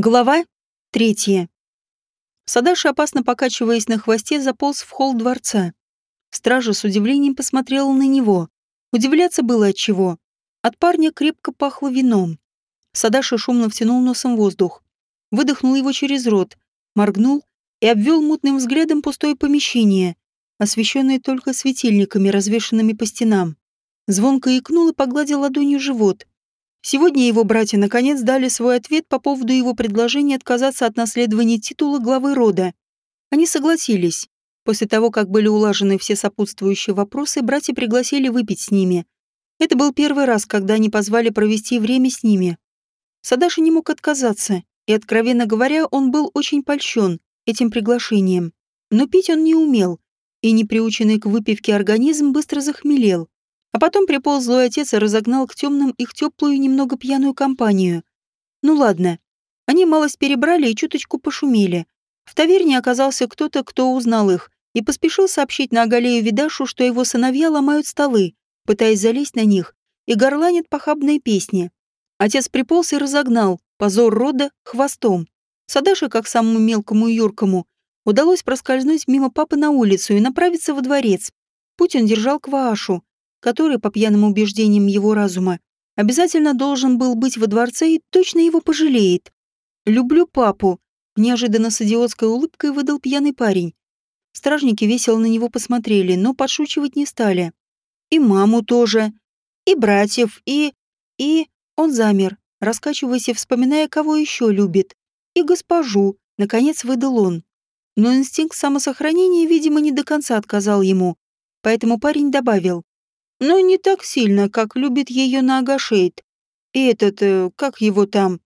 Глава третья. Садаша, опасно покачиваясь на хвосте, заполз в холл дворца. Стража с удивлением посмотрела на него. Удивляться было от чего. От парня крепко пахло вином. Садаша шумно втянул носом воздух. Выдохнул его через рот, моргнул и обвел мутным взглядом пустое помещение, освещенное только светильниками, развешанными по стенам. Звонко икнул и погладил ладонью живот. Сегодня его братья наконец дали свой ответ по поводу его предложения отказаться от наследования титула главы рода. Они согласились. После того, как были улажены все сопутствующие вопросы, братья пригласили выпить с ними. Это был первый раз, когда они позвали провести время с ними. Садаши не мог отказаться, и, откровенно говоря, он был очень польщен этим приглашением. Но пить он не умел, и неприученный к выпивке организм быстро захмелел. А потом приполз злой отец и разогнал к темным их теплую немного пьяную компанию. Ну ладно. Они малость перебрали и чуточку пошумели. В таверне оказался кто-то, кто узнал их, и поспешил сообщить на Агалею Видашу, что его сыновья ломают столы, пытаясь залезть на них, и горланят похабные песни. Отец приполз и разогнал, позор рода, хвостом. Садаше, как самому мелкому и юркому, удалось проскользнуть мимо папы на улицу и направиться во дворец. Путь он держал к который, по пьяным убеждениям его разума, обязательно должен был быть во дворце и точно его пожалеет. «Люблю папу», — неожиданно с идиотской улыбкой выдал пьяный парень. Стражники весело на него посмотрели, но подшучивать не стали. «И маму тоже, и братьев, и... и...» Он замер, раскачиваясь и вспоминая, кого еще любит. «И госпожу», — наконец выдал он. Но инстинкт самосохранения, видимо, не до конца отказал ему, поэтому парень добавил но не так сильно, как любит ее Нагашейд. И этот, э, как его там?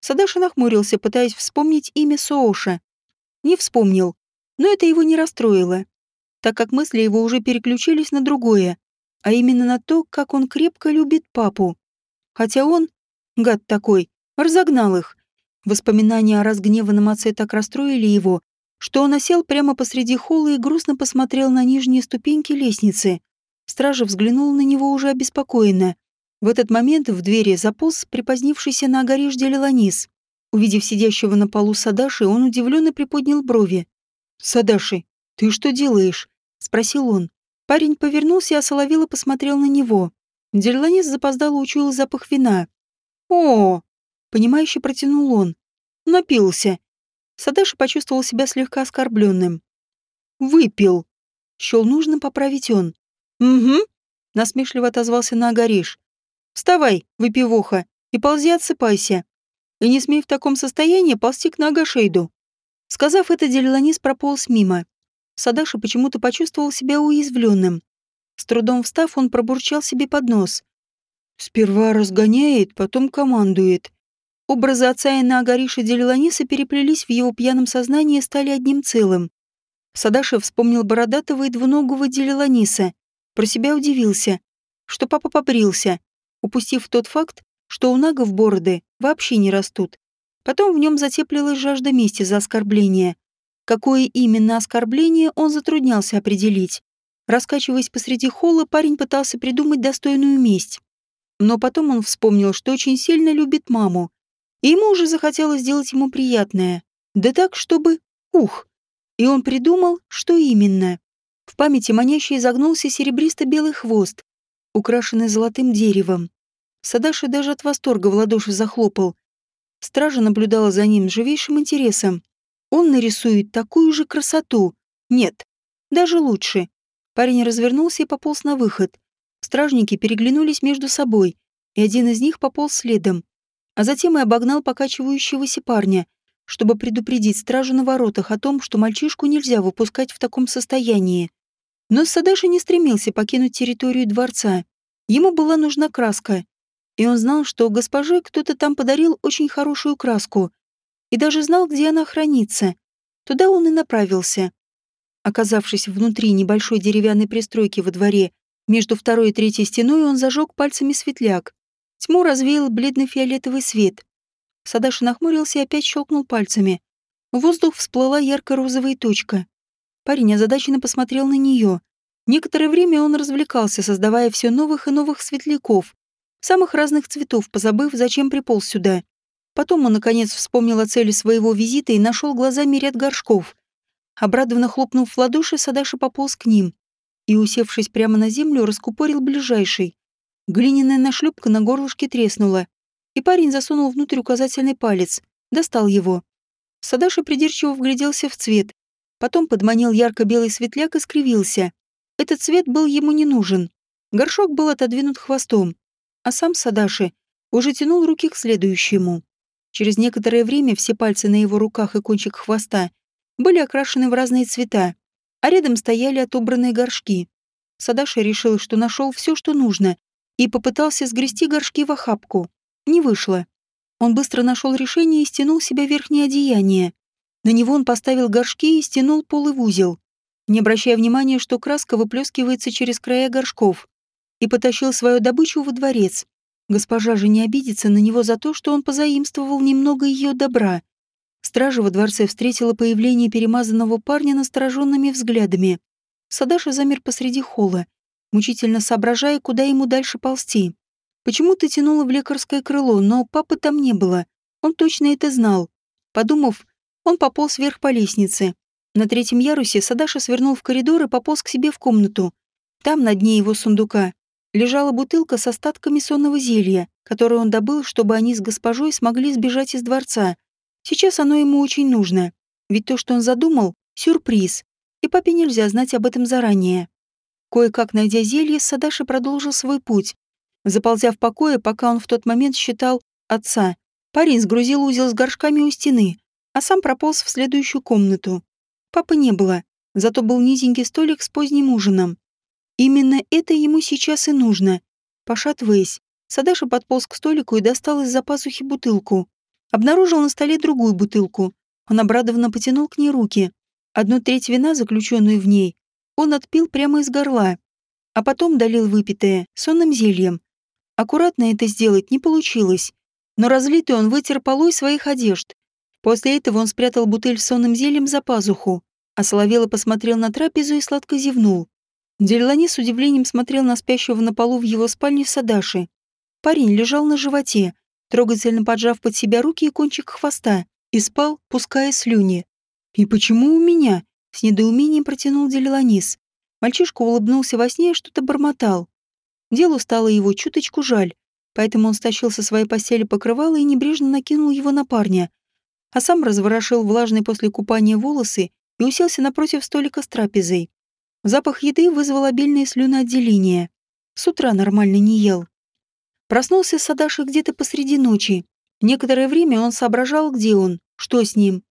Садаша нахмурился, пытаясь вспомнить имя Сооша. Не вспомнил, но это его не расстроило, так как мысли его уже переключились на другое, а именно на то, как он крепко любит папу. Хотя он, гад такой, разогнал их. Воспоминания о разгневанном отце так расстроили его, что он осел прямо посреди холла и грустно посмотрел на нижние ступеньки лестницы. Стража взглянул на него уже обеспокоенно. В этот момент в двери заполз припозднившийся на огорежде Леланис. Увидев сидящего на полу Садаши, он удивленно приподнял брови. «Садаши, ты что делаешь?» — спросил он. Парень повернулся и осоловело посмотрел на него. Дерланис запоздало учуял запах вина. «О!» — понимающе протянул он. «Напился». Садаши почувствовал себя слегка оскорбленным. «Выпил!» — счел нужно поправить он. «Угу», — насмешливо отозвался на Агариш. «Вставай, выпивоха, и ползи отсыпайся. И не смей в таком состоянии ползти к Нагашейду». Сказав это, Делиланис прополз мимо. Садаши почему-то почувствовал себя уязвленным. С трудом встав, он пробурчал себе под нос. «Сперва разгоняет, потом командует». Образы отца и Наагариша Делиланиса переплелись в его пьяном сознании и стали одним целым. Садаши вспомнил бородатого и двуногого Делиланиса, про себя удивился, что папа побрился, упустив тот факт, что у нагов бороды вообще не растут. Потом в нем затеплилась жажда мести за оскорбление. Какое именно оскорбление он затруднялся определить. Раскачиваясь посреди холла, парень пытался придумать достойную месть. Но потом он вспомнил, что очень сильно любит маму. И ему уже захотелось сделать ему приятное. Да так, чтобы... Ух! И он придумал, что именно. В памяти маняще изогнулся серебристо-белый хвост, украшенный золотым деревом. Садаши даже от восторга в ладоши захлопал. Стража наблюдала за ним с живейшим интересом. Он нарисует такую же красоту. Нет, даже лучше. Парень развернулся и пополз на выход. Стражники переглянулись между собой, и один из них пополз следом. А затем и обогнал покачивающегося парня, чтобы предупредить стражу на воротах о том, что мальчишку нельзя выпускать в таком состоянии. Но Садаши не стремился покинуть территорию дворца. Ему была нужна краска, и он знал, что госпоже кто-то там подарил очень хорошую краску, и даже знал, где она хранится. Туда он и направился. Оказавшись внутри небольшой деревянной пристройки во дворе, между второй и третьей стеной он зажег пальцами светляк. Тьму развеял бледно-фиолетовый свет, Садаши нахмурился и опять щелкнул пальцами. В воздух всплыла ярко-розовая точка. Парень озадаченно посмотрел на нее. Некоторое время он развлекался, создавая все новых и новых светляков, самых разных цветов, позабыв, зачем приполз сюда. Потом он, наконец, вспомнил о цели своего визита и нашел глазами ряд горшков. Обрадованно хлопнув в ладоши, Садаша пополз к ним и, усевшись прямо на землю, раскупорил ближайший. Глиняная нашлепка на горлышке треснула, и парень засунул внутрь указательный палец, достал его. Садаша придирчиво вгляделся в цвет, потом подманил ярко-белый светляк и скривился. Этот цвет был ему не нужен. Горшок был отодвинут хвостом, а сам Садаши уже тянул руки к следующему. Через некоторое время все пальцы на его руках и кончик хвоста были окрашены в разные цвета, а рядом стояли отобранные горшки. Садаши решил, что нашел все, что нужно, и попытался сгрести горшки в охапку. Не вышло. Он быстро нашел решение и стянул себе верхнее одеяние. На него он поставил горшки и стянул полы в узел, не обращая внимания, что краска выплескивается через края горшков, и потащил свою добычу во дворец. Госпожа же не обидится на него за то, что он позаимствовал немного ее добра. Стража во дворце встретила появление перемазанного парня настороженными взглядами. Садаша замер посреди холла, мучительно соображая, куда ему дальше ползти. Почему-то тянуло в лекарское крыло, но папы там не было. Он точно это знал. Подумав, он пополз вверх по лестнице. На третьем ярусе Садаша свернул в коридор и пополз к себе в комнату. Там, на дне его сундука, лежала бутылка с остатками сонного зелья, которое он добыл, чтобы они с госпожой смогли сбежать из дворца. Сейчас оно ему очень нужно. Ведь то, что он задумал, — сюрприз. И папе нельзя знать об этом заранее. Кое-как найдя зелье, Садаши продолжил свой путь. Заползя в покое, пока он в тот момент считал отца, парень сгрузил узел с горшками у стены, а сам прополз в следующую комнату. Папы не было, зато был низенький столик с поздним ужином. Именно это ему сейчас и нужно. Пошатываясь, Садаша подполз к столику и достал из-за пазухи бутылку. Обнаружил на столе другую бутылку. Он обрадованно потянул к ней руки. Одну треть вина, заключенную в ней, он отпил прямо из горла, а потом долил выпитое сонным зельем. Аккуратно это сделать не получилось, но разлитый он вытер полой своих одежд. После этого он спрятал бутыль с сонным зельем за пазуху, а Соловела посмотрел на трапезу и сладко зевнул. Дельлани с удивлением смотрел на спящего на полу в его спальне Садаши. Парень лежал на животе, трогательно поджав под себя руки и кончик хвоста, и спал, пуская слюни. «И почему у меня?» — с недоумением протянул Делиланис. Мальчишка улыбнулся во сне и что-то бормотал. Делу стало его чуточку жаль, поэтому он стащил со своей постели покрывало и небрежно накинул его на парня, а сам разворошил влажные после купания волосы и уселся напротив столика с трапезой. Запах еды вызвал обильное слюноотделение. С утра нормально не ел. Проснулся Садаши где-то посреди ночи. Некоторое время он соображал, где он, что с ним.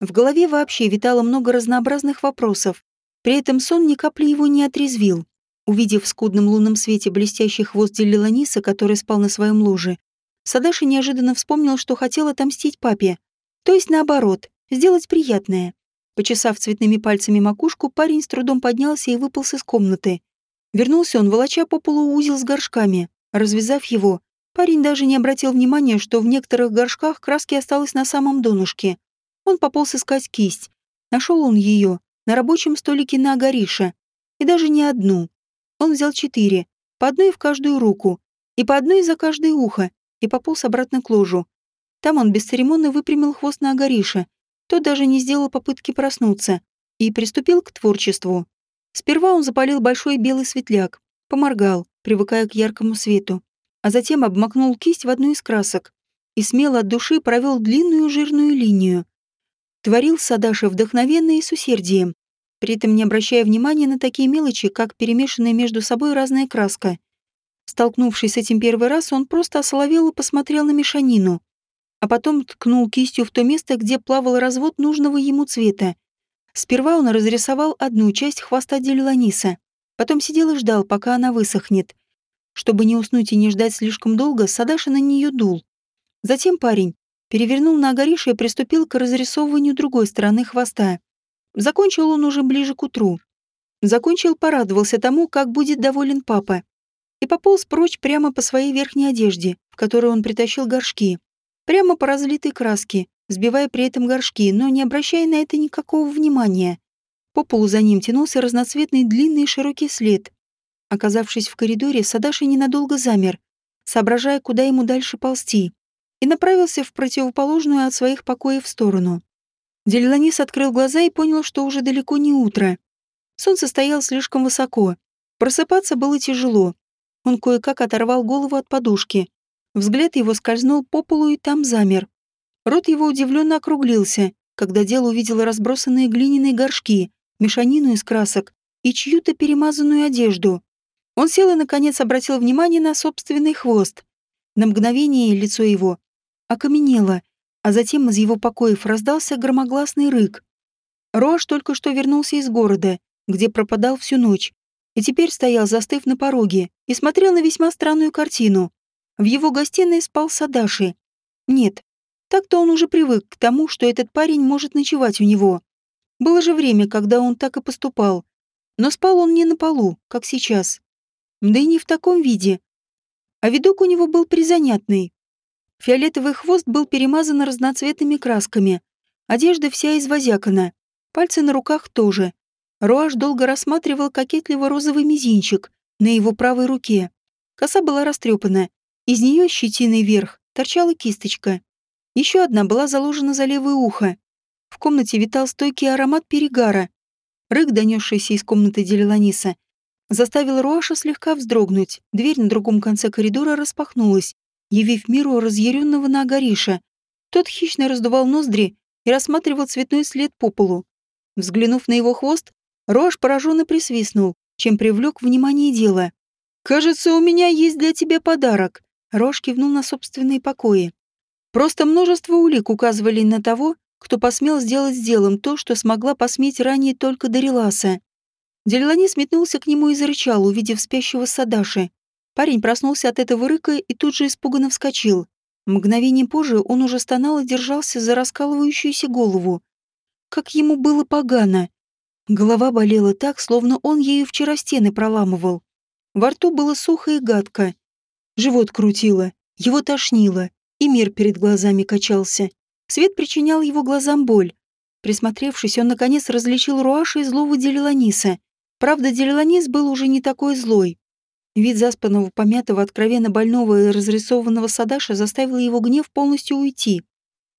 В голове вообще витало много разнообразных вопросов. При этом сон ни капли его не отрезвил. Увидев в скудном лунном свете блестящий хвост Делиланиса, который спал на своем ложе, Садаши неожиданно вспомнил, что хотел отомстить папе. То есть наоборот, сделать приятное. Почесав цветными пальцами макушку, парень с трудом поднялся и выполз из комнаты. Вернулся он, волоча по полу узел с горшками. Развязав его, парень даже не обратил внимания, что в некоторых горшках краски осталось на самом донышке. Он пополз искать кисть. Нашел он ее на рабочем столике на Агариша. И даже не одну. Он взял четыре, по одной в каждую руку, и по одной за каждое ухо, и пополз обратно к ложу. Там он бесцеремонно выпрямил хвост на Агариша тот даже не сделал попытки проснуться и приступил к творчеству. Сперва он запалил большой белый светляк, поморгал, привыкая к яркому свету, а затем обмакнул кисть в одну из красок и смело от души провел длинную жирную линию. Творил Садаша вдохновенно и с усердием, при этом не обращая внимания на такие мелочи, как перемешанная между собой разная краска. Столкнувшись с этим первый раз, он просто осоловел и посмотрел на мешанину а потом ткнул кистью в то место, где плавал развод нужного ему цвета. Сперва он разрисовал одну часть хвоста Делиланиса, потом сидел и ждал, пока она высохнет. Чтобы не уснуть и не ждать слишком долго, Садаша на нее дул. Затем парень перевернул на Агариша и приступил к разрисовыванию другой стороны хвоста. Закончил он уже ближе к утру. Закончил, порадовался тому, как будет доволен папа. И пополз прочь прямо по своей верхней одежде, в которой он притащил горшки прямо по разлитой краске, сбивая при этом горшки, но не обращая на это никакого внимания. По полу за ним тянулся разноцветный длинный широкий след. Оказавшись в коридоре, Садаши ненадолго замер, соображая, куда ему дальше ползти. и направился в противоположную от своих покоев сторону. Дельланис открыл глаза и понял, что уже далеко не утро. Солнце стояло слишком высоко. Просыпаться было тяжело. Он кое-как оторвал голову от подушки. Взгляд его скользнул по полу и там замер. Рот его удивленно округлился, когда дело увидел разбросанные глиняные горшки, мешанину из красок и чью-то перемазанную одежду. Он сел и, наконец, обратил внимание на собственный хвост. На мгновение лицо его окаменело, а затем из его покоев раздался громогласный рык. Рош только что вернулся из города, где пропадал всю ночь, и теперь стоял, застыв на пороге, и смотрел на весьма странную картину. В его гостиной спал Садаши. Нет, так-то он уже привык к тому, что этот парень может ночевать у него. Было же время, когда он так и поступал. Но спал он не на полу, как сейчас. Да и не в таком виде. А видок у него был призанятный. Фиолетовый хвост был перемазан разноцветными красками. Одежда вся извозякана. Пальцы на руках тоже. Руаш долго рассматривал кокетливо розовый мизинчик на его правой руке. Коса была растрепана. Из нее щетиной вверх торчала кисточка. Еще одна была заложена за левое ухо. В комнате витал стойкий аромат перегара. Рык, донесшийся из комнаты Делиланиса, заставил Руаша слегка вздрогнуть. Дверь на другом конце коридора распахнулась, явив миру разъяренного Нагариша. Тот хищно раздувал ноздри и рассматривал цветной след по полу. Взглянув на его хвост, Рош пораженно присвистнул, чем привлек внимание дела. «Кажется, у меня есть для тебя подарок», — Рош кивнул на собственные покои. Просто множество улик указывали на того, кто посмел сделать с делом то, что смогла посметь ранее только Дариласа. Делилани сметнулся к нему и зарычал, увидев спящего Садаши. Парень проснулся от этого рыка и тут же испуганно вскочил. Мгновением позже он уже стонал и держался за раскалывающуюся голову. Как ему было погано. Голова болела так, словно он ею вчера стены проламывал. Во рту было сухо и гадко. Живот крутило, его тошнило, и мир перед глазами качался. Свет причинял его глазам боль. Присмотревшись, он наконец различил Руаша и злого Делиланиса. Правда, Делиланис был уже не такой злой. Вид заспанного, помятого, откровенно больного и разрисованного Садаша заставил его гнев полностью уйти.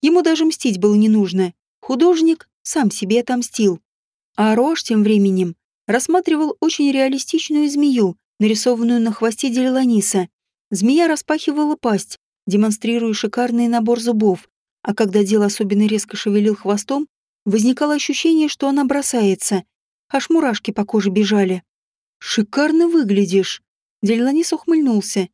Ему даже мстить было не нужно. Художник сам себе отомстил. А Рош тем временем рассматривал очень реалистичную змею, нарисованную на хвосте Делиланиса. Змея распахивала пасть, демонстрируя шикарный набор зубов, а когда дело особенно резко шевелил хвостом, возникало ощущение, что она бросается. Аж мурашки по коже бежали. «Шикарно выглядишь!» Дельланис ухмыльнулся.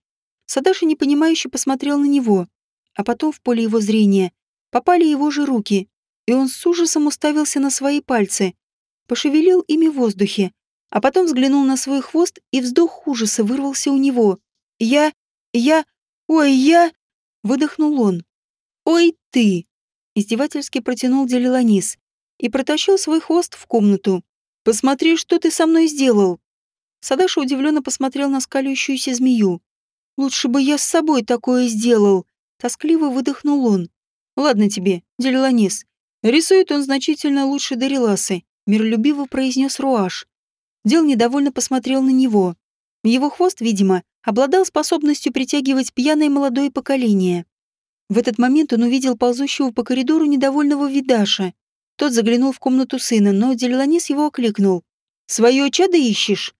Садаши непонимающе посмотрел на него, а потом в поле его зрения попали его же руки, и он с ужасом уставился на свои пальцы, пошевелил ими в воздухе, а потом взглянул на свой хвост, и вздох ужаса вырвался у него. «Я... я... ой, я...» — выдохнул он. «Ой, ты!» — издевательски протянул Делиланис и протащил свой хвост в комнату. «Посмотри, что ты со мной сделал!» Садаша удивленно посмотрел на скалющуюся змею. «Лучше бы я с собой такое сделал!» Тоскливо выдохнул он. «Ладно тебе, Делиланис. Рисует он значительно лучше Дариласы», миролюбиво произнес Руаш. Дел недовольно посмотрел на него. Его хвост, видимо, обладал способностью притягивать пьяное молодое поколение. В этот момент он увидел ползущего по коридору недовольного видаша. Тот заглянул в комнату сына, но Делиланис его окликнул. «Своё чадо ищешь?»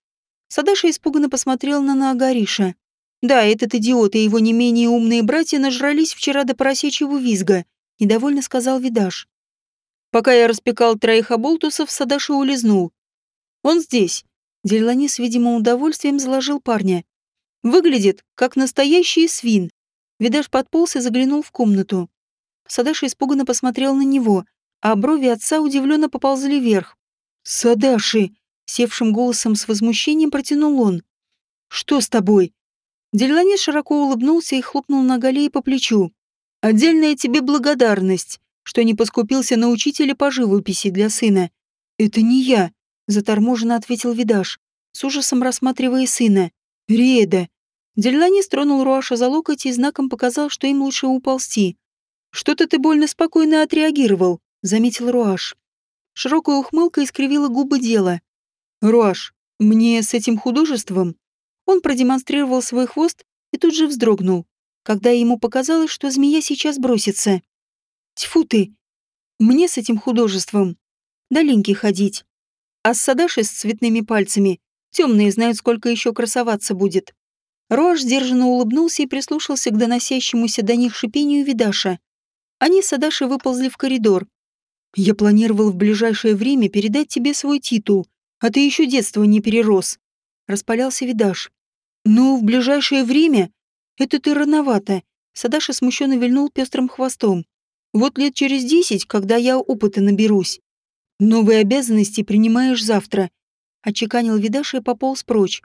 Садаша испуганно посмотрел на Наагариша. Да, этот идиот и его не менее умные братья нажрались вчера до поросячьего визга, недовольно сказал Видаш. Пока я распекал троих оболтусов, Садаша улизнул. Он здесь. Дельлани с видимым удовольствием заложил парня. Выглядит, как настоящий свин. Видаш подполз и заглянул в комнату. Садаша испуганно посмотрел на него, а брови отца удивленно поползли вверх. «Садаши!» Севшим голосом с возмущением протянул он. «Что с тобой?» Дельлани широко улыбнулся и хлопнул на Галее по плечу. «Отдельная тебе благодарность, что не поскупился на учителя по живописи для сына». «Это не я», — заторможенно ответил Видаш, с ужасом рассматривая сына. «Реда». Дельлани стронул Руаша за локоть и знаком показал, что им лучше уползти. «Что-то ты больно спокойно отреагировал», — заметил Руаш. Широкая ухмылка искривила губы дела. «Руаш, мне с этим художеством?» Он продемонстрировал свой хвост и тут же вздрогнул. когда ему показалось, что змея сейчас бросится. Тьфу ты! Мне с этим художеством доленьки ходить. А с Садашей с цветными пальцами темные знают, сколько еще красоваться будет. Роаш сдержанно улыбнулся и прислушался к доносящемуся до них шипению Видаша. Они с Садашей выползли в коридор. «Я планировал в ближайшее время передать тебе свой титул, а ты еще детство не перерос», — распалялся Видаш. «Ну, в ближайшее время? Это ты рановато», — Садаша смущенно вильнул пестрым хвостом. «Вот лет через десять, когда я опыта наберусь. Новые обязанности принимаешь завтра», — отчеканил Видаша и пополз прочь.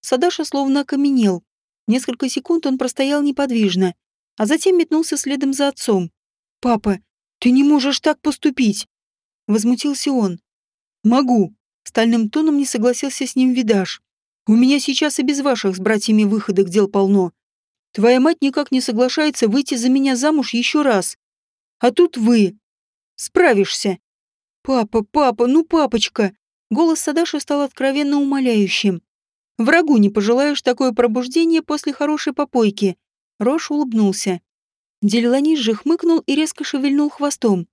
Садаша словно окаменел. Несколько секунд он простоял неподвижно, а затем метнулся следом за отцом. «Папа, ты не можешь так поступить!» Возмутился он. «Могу!» Стальным тоном не согласился с ним Видаш. «У меня сейчас и без ваших с братьями выходок дел полно. Твоя мать никак не соглашается выйти за меня замуж еще раз. А тут вы. Справишься!» «Папа, папа, ну папочка!» Голос Садаши стал откровенно умоляющим. «Врагу не пожелаешь такое пробуждение после хорошей попойки». Рош улыбнулся. Делиланис же хмыкнул и резко шевельнул хвостом.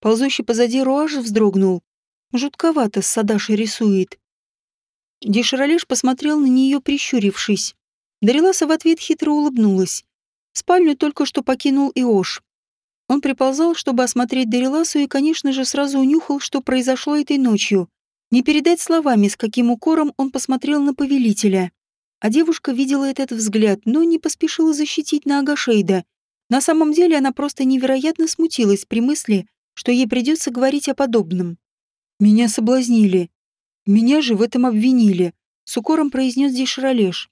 Ползущий позади Руаж вздрогнул. Жутковато с Садашей рисует. Деширалеш посмотрел на нее, прищурившись. Дариласа в ответ хитро улыбнулась. Спальню только что покинул Иош. Он приползал, чтобы осмотреть Дариласу и, конечно же, сразу унюхал, что произошло этой ночью. Не передать словами, с каким укором он посмотрел на повелителя. А девушка видела этот взгляд, но не поспешила защитить на Агашейда, на самом деле она просто невероятно смутилась при мысли, что ей придется говорить о подобном. «Меня соблазнили. Меня же в этом обвинили», — с укором произнес Дишралеш.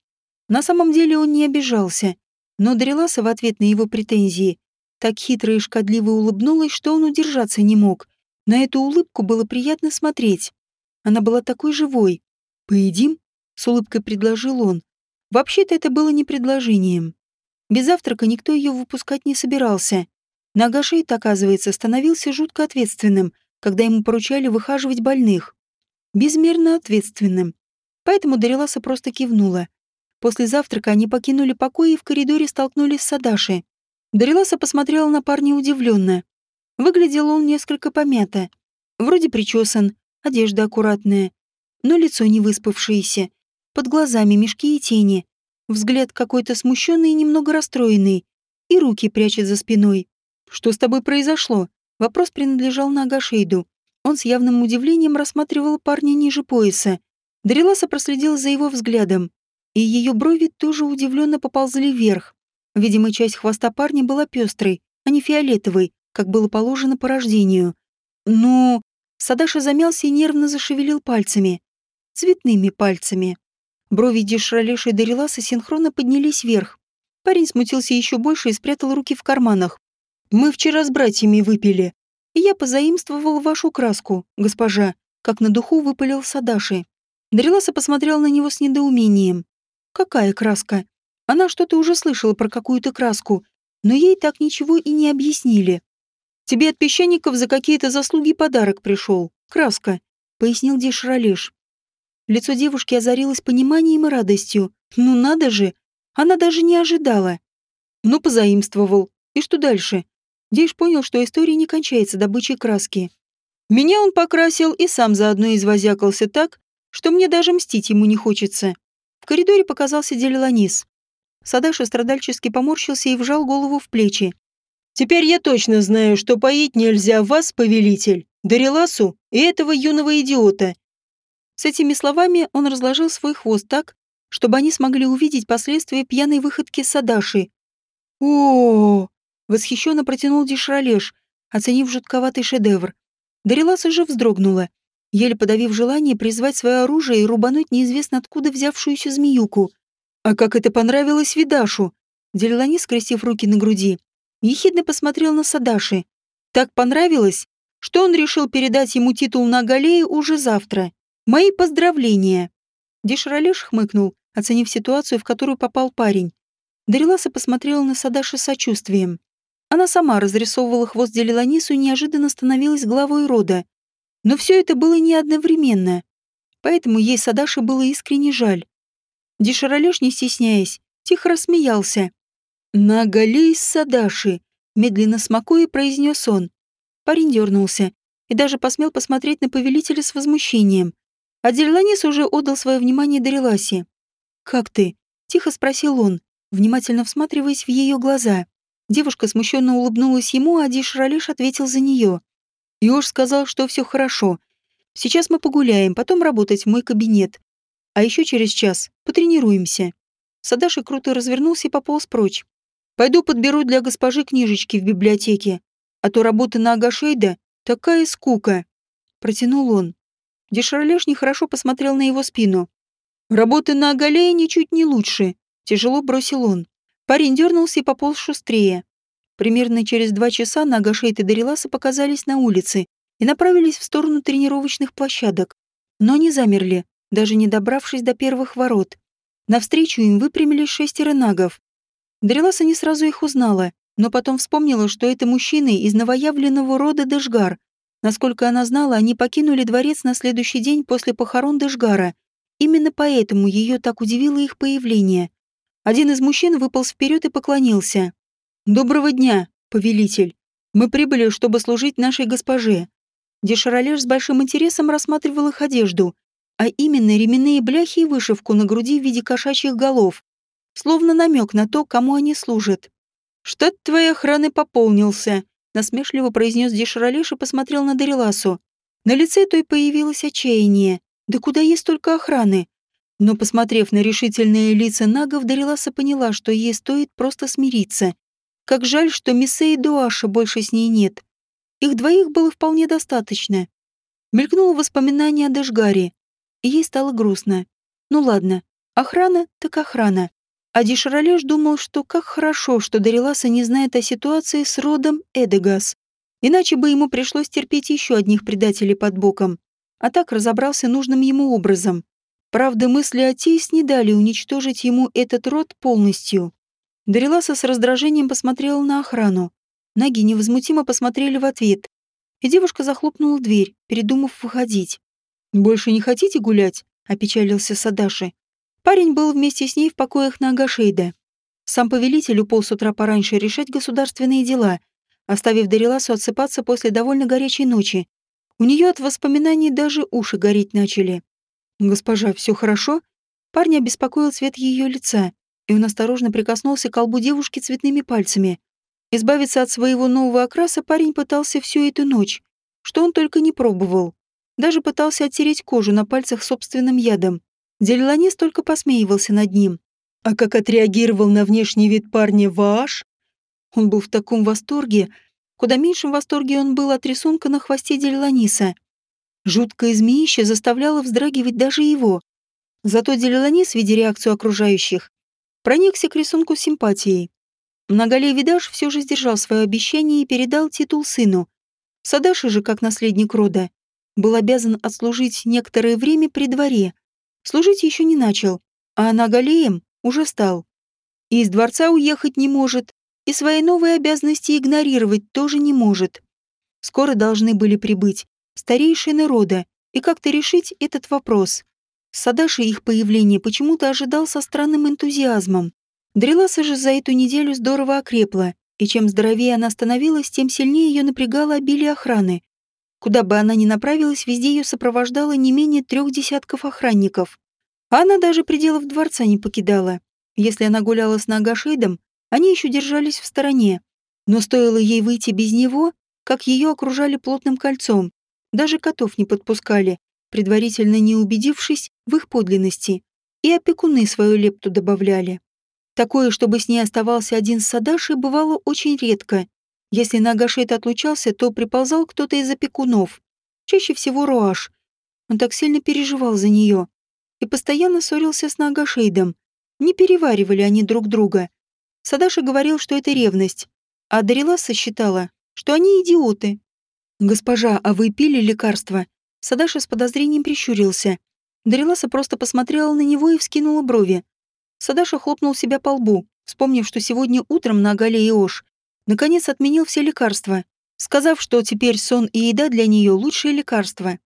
На самом деле он не обижался, но Дариласа в ответ на его претензии так хитро и шкодливо улыбнулась, что он удержаться не мог. На эту улыбку было приятно смотреть. Она была такой живой. «Поедим?» — с улыбкой предложил он. Вообще-то это было не предложением. Без завтрака никто ее выпускать не собирался. Нагашейт, оказывается, становился жутко ответственным, когда ему поручали выхаживать больных. Безмерно ответственным. Поэтому Дариласа просто кивнула. После завтрака они покинули покой и в коридоре столкнулись с Садашей. Дариласа посмотрела на парня удивленно. Выглядел он несколько помято. Вроде причесан, одежда аккуратная, но лицо не выспавшееся. Под глазами мешки и тени, Взгляд какой-то смущенный и немного расстроенный. И руки прячет за спиной. «Что с тобой произошло?» Вопрос принадлежал на Агашейду. Он с явным удивлением рассматривал парня ниже пояса. Дариласа проследила за его взглядом. И ее брови тоже удивленно поползли вверх. Видимо, часть хвоста парня была пестрой, а не фиолетовой, как было положено по рождению. Но... Садаша замялся и нервно зашевелил пальцами. Цветными пальцами. Брови Дешралеша и Дариласа синхронно поднялись вверх. Парень смутился еще больше и спрятал руки в карманах. «Мы вчера с братьями выпили. И я позаимствовал вашу краску, госпожа», как на духу выпалил Садаши. Дариласа посмотрел на него с недоумением. «Какая краска?» Она что-то уже слышала про какую-то краску, но ей так ничего и не объяснили. «Тебе от песчаников за какие-то заслуги подарок пришел. Краска», — пояснил Дешралеш. Лицо девушки озарилось пониманием и радостью. Ну надо же! Она даже не ожидала. Ну, позаимствовал. И что дальше? Дейш понял, что история не кончается добычей краски. Меня он покрасил и сам заодно извозякался так, что мне даже мстить ему не хочется. В коридоре показался Делиланис. Садаша страдальчески поморщился и вжал голову в плечи. «Теперь я точно знаю, что поить нельзя вас, повелитель, Дариласу и этого юного идиота, с этими словами он разложил свой хвост так, чтобы они смогли увидеть последствия пьяной выходки Садаши. о, -о, -о восхищенно протянул Дишралеш, оценив жутковатый шедевр. Дариласа же вздрогнула, еле подавив желание призвать свое оружие и рубануть неизвестно откуда взявшуюся змеюку. А как это понравилось Видашу! Делилани, скрестив руки на груди, ехидно посмотрел на Садаши. Так понравилось, что он решил передать ему титул на Галее уже завтра. Мои поздравления!» Деширалеш хмыкнул, оценив ситуацию, в которую попал парень. Дариласа посмотрела на Садаши сочувствием. Она сама разрисовывала хвост Делиланису и неожиданно становилась главой рода. Но все это было не одновременно. Поэтому ей Садаши было искренне жаль. Деширалеш, не стесняясь, тихо рассмеялся. «На Галей Садаши», — медленно смакуя, произнес он. Парень дернулся и даже посмел посмотреть на повелителя с возмущением. А Дерланис уже отдал свое внимание Дариласе. «Как ты?» — тихо спросил он, внимательно всматриваясь в ее глаза. Девушка смущенно улыбнулась ему, а Дишралиш ответил за нее. Иош сказал, что все хорошо. Сейчас мы погуляем, потом работать в мой кабинет. А еще через час потренируемся. Садаши круто развернулся и пополз прочь. Пойду подберу для госпожи книжечки в библиотеке. А то работа на Агашейда — такая скука. Протянул он. Дешарлеш нехорошо посмотрел на его спину. «Работа на Агалее ничуть не лучше», — тяжело бросил он. Парень дернулся и пополз шустрее. Примерно через два часа Нагашейт и Дариласа показались на улице и направились в сторону тренировочных площадок. Но они замерли, даже не добравшись до первых ворот. Навстречу им выпрямились шестеро нагов. Дариласа не сразу их узнала, но потом вспомнила, что это мужчины из новоявленного рода Дежгар, Насколько она знала, они покинули дворец на следующий день после похорон Дежгара. Именно поэтому ее так удивило их появление. Один из мужчин выполз вперед и поклонился. «Доброго дня, повелитель. Мы прибыли, чтобы служить нашей госпоже». Дешаролеш с большим интересом рассматривал их одежду, а именно ременные бляхи и вышивку на груди в виде кошачьих голов, словно намек на то, кому они служат. «Штат твоей охраны пополнился», насмешливо произнес Деширалеш и посмотрел на Дариласу. На лице той появилось отчаяние. Да куда есть только охраны? Но, посмотрев на решительные лица нагов, Дариласа поняла, что ей стоит просто смириться. Как жаль, что Миссе и Дуаша больше с ней нет. Их двоих было вполне достаточно. Мелькнуло воспоминание о Дашгаре, и ей стало грустно. Ну ладно, охрана так охрана. А Дишаролеш думал, что как хорошо, что Дариласа не знает о ситуации с родом Эдегас. Иначе бы ему пришлось терпеть еще одних предателей под боком. А так разобрался нужным ему образом. Правда, мысли о Тейс не дали уничтожить ему этот род полностью. Дариласа с раздражением посмотрела на охрану. Наги невозмутимо посмотрели в ответ. И девушка захлопнула дверь, передумав выходить. «Больше не хотите гулять?» – опечалился Садаши. Парень был вместе с ней в покоях на Агашейда. Сам повелитель уполз с утра пораньше решать государственные дела, оставив Дариласу отсыпаться после довольно горячей ночи. У нее от воспоминаний даже уши гореть начали. «Госпожа, все хорошо?» Парень обеспокоил цвет ее лица, и он осторожно прикоснулся к колбу девушки цветными пальцами. Избавиться от своего нового окраса парень пытался всю эту ночь, что он только не пробовал. Даже пытался оттереть кожу на пальцах собственным ядом. Делиланис только посмеивался над ним. А как отреагировал на внешний вид парня Вааш? Он был в таком восторге, куда меньшем восторге он был от рисунка на хвосте Делиланиса. Жуткое змеище заставляло вздрагивать даже его. Зато Делиланис, видя реакцию окружающих, проникся к рисунку симпатией. Многолей Видаш все же сдержал свое обещание и передал титул сыну. Садаши же, как наследник рода, был обязан отслужить некоторое время при дворе, Служить еще не начал, а Анагалеем уже стал. И из дворца уехать не может, и свои новые обязанности игнорировать тоже не может. Скоро должны были прибыть старейшины рода и как-то решить этот вопрос. Садаши их появление почему-то ожидал со странным энтузиазмом. Дреласа же за эту неделю здорово окрепла, и чем здоровее она становилась, тем сильнее ее напрягало обилие охраны. Куда бы она ни направилась, везде ее сопровождало не менее трех десятков охранников. А она даже пределов дворца не покидала. Если она гуляла с Нагашейдом, они еще держались в стороне. Но стоило ей выйти без него, как ее окружали плотным кольцом. Даже котов не подпускали, предварительно не убедившись в их подлинности. И опекуны свою лепту добавляли. Такое, чтобы с ней оставался один Садаши, бывало очень редко, если Нагашет отлучался, то приползал кто-то из опекунов. Чаще всего Руаш. Он так сильно переживал за нее. И постоянно ссорился с Нагашейдом. Не переваривали они друг друга. Садаша говорил, что это ревность. А Дариласа считала, что они идиоты. «Госпожа, а вы пили лекарства?» Садаша с подозрением прищурился. Дариласа просто посмотрела на него и вскинула брови. Садаша хлопнул себя по лбу, вспомнив, что сегодня утром на Гале Иош наконец отменил все лекарства, сказав, что теперь сон и еда для нее лучшие лекарства.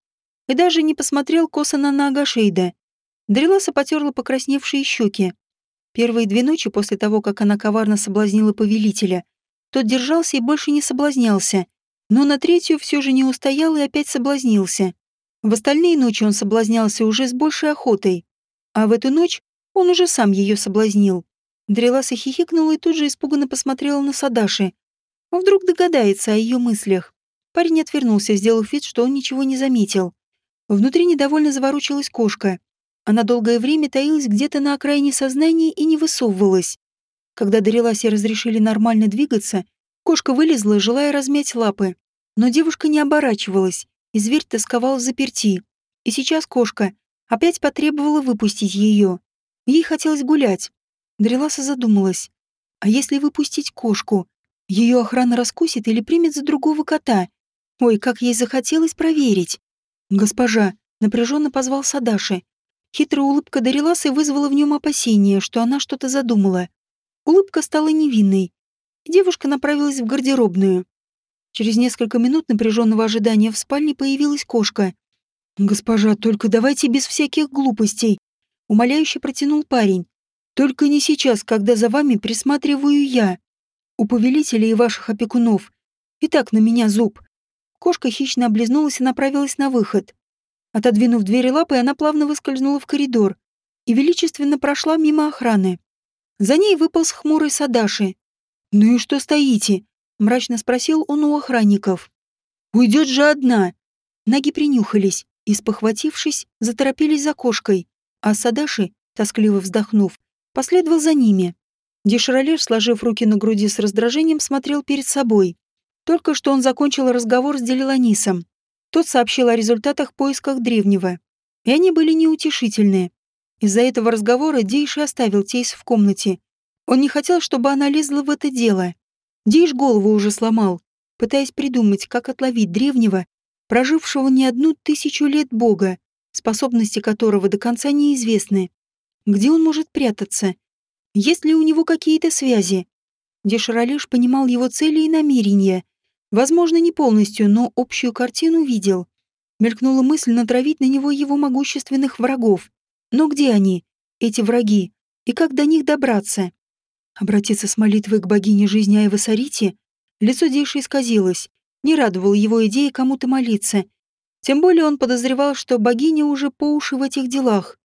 И даже не посмотрел косо на Нагашейда. Дреласа потерла покрасневшие щеки. Первые две ночи после того, как она коварно соблазнила повелителя, тот держался и больше не соблазнялся, но на третью все же не устоял и опять соблазнился. В остальные ночи он соблазнялся уже с большей охотой. А в эту ночь он уже сам ее соблазнил. Дреласа хихикнула и тут же испуганно посмотрела на Садаши. Он вдруг догадается о ее мыслях. Парень отвернулся, сделав вид, что он ничего не заметил. Внутри недовольно заворочилась кошка. Она долгое время таилась где-то на окраине сознания и не высовывалась. Когда Дариласе разрешили нормально двигаться, кошка вылезла, желая размять лапы. Но девушка не оборачивалась, и зверь тосковал в заперти. И сейчас кошка опять потребовала выпустить ее. Ей хотелось гулять. Дреласа задумалась. А если выпустить кошку? Ее охрана раскусит или примет за другого кота? Ой, как ей захотелось проверить. Госпожа, напряженно позвал Садаши. Хитрая улыбка Дариласы вызвала в нем опасение, что она что-то задумала. Улыбка стала невинной. Девушка направилась в гардеробную. Через несколько минут напряженного ожидания в спальне появилась кошка. «Госпожа, только давайте без всяких глупостей», — умоляюще протянул парень. «Только не сейчас, когда за вами присматриваю я. У повелителя и ваших опекунов. И так на меня зуб». Кошка хищно облизнулась и направилась на выход. Отодвинув двери лапой, она плавно выскользнула в коридор и величественно прошла мимо охраны. За ней выполз хмурый Садаши. «Ну и что стоите?» — мрачно спросил он у охранников. «Уйдет же одна!» Ноги принюхались и, спохватившись, заторопились за кошкой, а Садаши, тоскливо вздохнув, последовал за ними. Деширалеш, сложив руки на груди с раздражением, смотрел перед собой. Только что он закончил разговор с Делиланисом. Тот сообщил о результатах поисках древнего. И они были неутешительны. Из-за этого разговора Дейши оставил Тейс в комнате. Он не хотел, чтобы она лезла в это дело. Дейш голову уже сломал, пытаясь придумать, как отловить древнего, прожившего не одну тысячу лет бога, способности которого до конца неизвестны. Где он может прятаться? Есть ли у него какие-то связи? Деширалеш понимал его цели и намерения. Возможно, не полностью, но общую картину видел. Мелькнула мысль натравить на него его могущественных врагов. Но где они, эти враги, и как до них добраться? Обратиться с молитвой к богине жизни Айвасарите? Лицо Дейши исказилось. Не радовал его идея кому-то молиться. Тем более он подозревал, что богиня уже по уши в этих делах.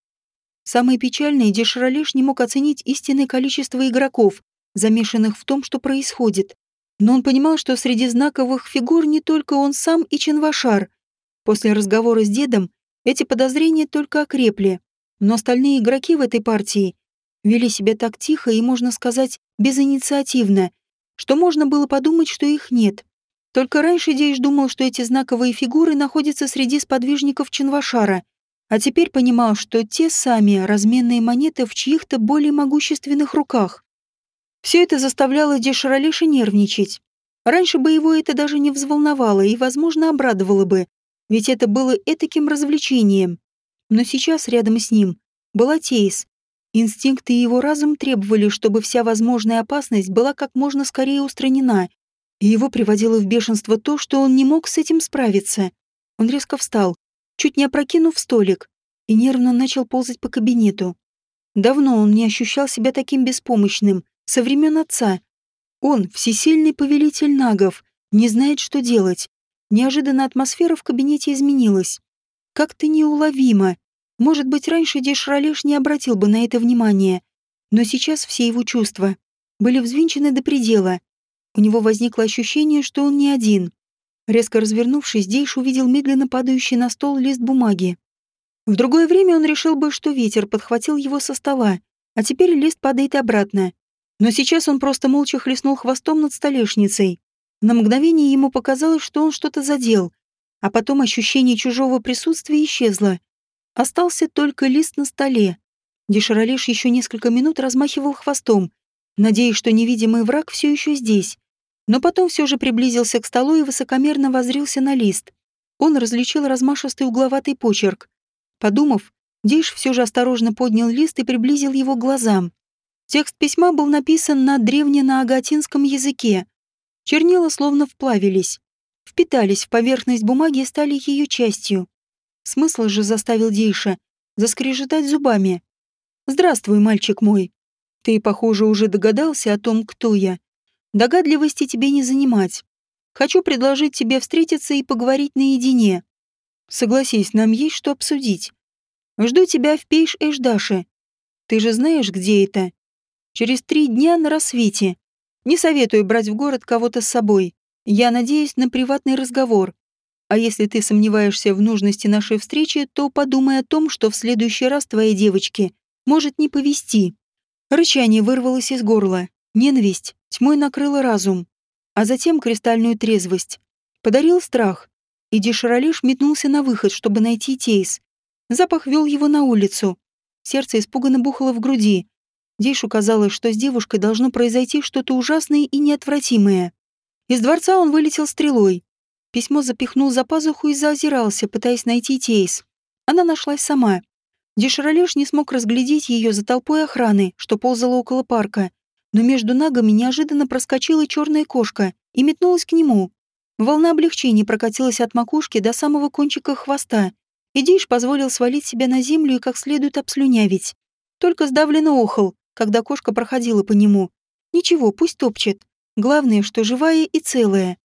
Самое печальное, Деширалеш не мог оценить истинное количество игроков, замешанных в том, что происходит. Но он понимал, что среди знаковых фигур не только он сам и Чинвашар. После разговора с дедом эти подозрения только окрепли. Но остальные игроки в этой партии вели себя так тихо и, можно сказать, безинициативно, что можно было подумать, что их нет. Только раньше Дейш думал, что эти знаковые фигуры находятся среди сподвижников Чинвашара, а теперь понимал, что те сами разменные монеты в чьих-то более могущественных руках. Все это заставляло Деширалиша нервничать. Раньше бы его это даже не взволновало и, возможно, обрадовало бы, ведь это было этаким развлечением. Но сейчас рядом с ним была Тейс, Инстинкты его разум требовали, чтобы вся возможная опасность была как можно скорее устранена, и его приводило в бешенство то, что он не мог с этим справиться. Он резко встал, чуть не опрокинув столик, и нервно начал ползать по кабинету. Давно он не ощущал себя таким беспомощным, со времен отца. Он, всесильный повелитель нагов, не знает, что делать. Неожиданно атмосфера в кабинете изменилась. Как-то неуловимо, может быть, раньше Дешралеш не обратил бы на это внимания, но сейчас все его чувства были взвинчены до предела. У него возникло ощущение, что он не один. Резко развернувшись, Дейш увидел медленно падающий на стол лист бумаги. В другое время он решил бы, что ветер подхватил его со стола, а теперь лист падает обратно. Но сейчас он просто молча хлестнул хвостом над столешницей. На мгновение ему показалось, что он что-то задел, а потом ощущение чужого присутствия исчезло. Остался только лист на столе. Деширалеш еще несколько минут размахивал хвостом, надеясь, что невидимый враг все еще здесь. Но потом все же приблизился к столу и высокомерно возрился на лист. Он различил размашистый угловатый почерк. Подумав, Дейш все же осторожно поднял лист и приблизил его к глазам. Текст письма был написан на древненаагатинском языке. Чернила словно вплавились, впитались в поверхность бумаги и стали ее частью. Смысл же заставил Дейша заскрежетать зубами. «Здравствуй, мальчик мой. Ты, похоже, уже догадался о том, кто я. Догадливости тебе не занимать. Хочу предложить тебе встретиться и поговорить наедине. Согласись, нам есть что обсудить. Жду тебя в Пейш-Эшдаше. Ты же знаешь, где это? Через три дня на рассвете. Не советую брать в город кого-то с собой. Я надеюсь на приватный разговор. А если ты сомневаешься в нужности нашей встречи, то подумай о том, что в следующий раз твоей девочке может не повести. Рычание вырвалось из горла. Ненависть тьмой накрыла разум. А затем кристальную трезвость. Подарил страх. И Деширалиш метнулся на выход, чтобы найти Тейс. Запах вел его на улицу. Сердце испуганно бухало в груди. Дейшу казалось, что с девушкой должно произойти что-то ужасное и неотвратимое. Из дворца он вылетел стрелой. Письмо запихнул за пазуху и заозирался, пытаясь найти Тейс. Она нашлась сама. Деширалеш не смог разглядеть ее за толпой охраны, что ползала около парка. Но между нагами неожиданно проскочила черная кошка и метнулась к нему. Волна облегчения прокатилась от макушки до самого кончика хвоста, Идиш позволил свалить себя на землю и как следует обслюнявить. Только сдавленно охал, когда кошка проходила по нему. Ничего, пусть топчет. Главное, что живая и целая.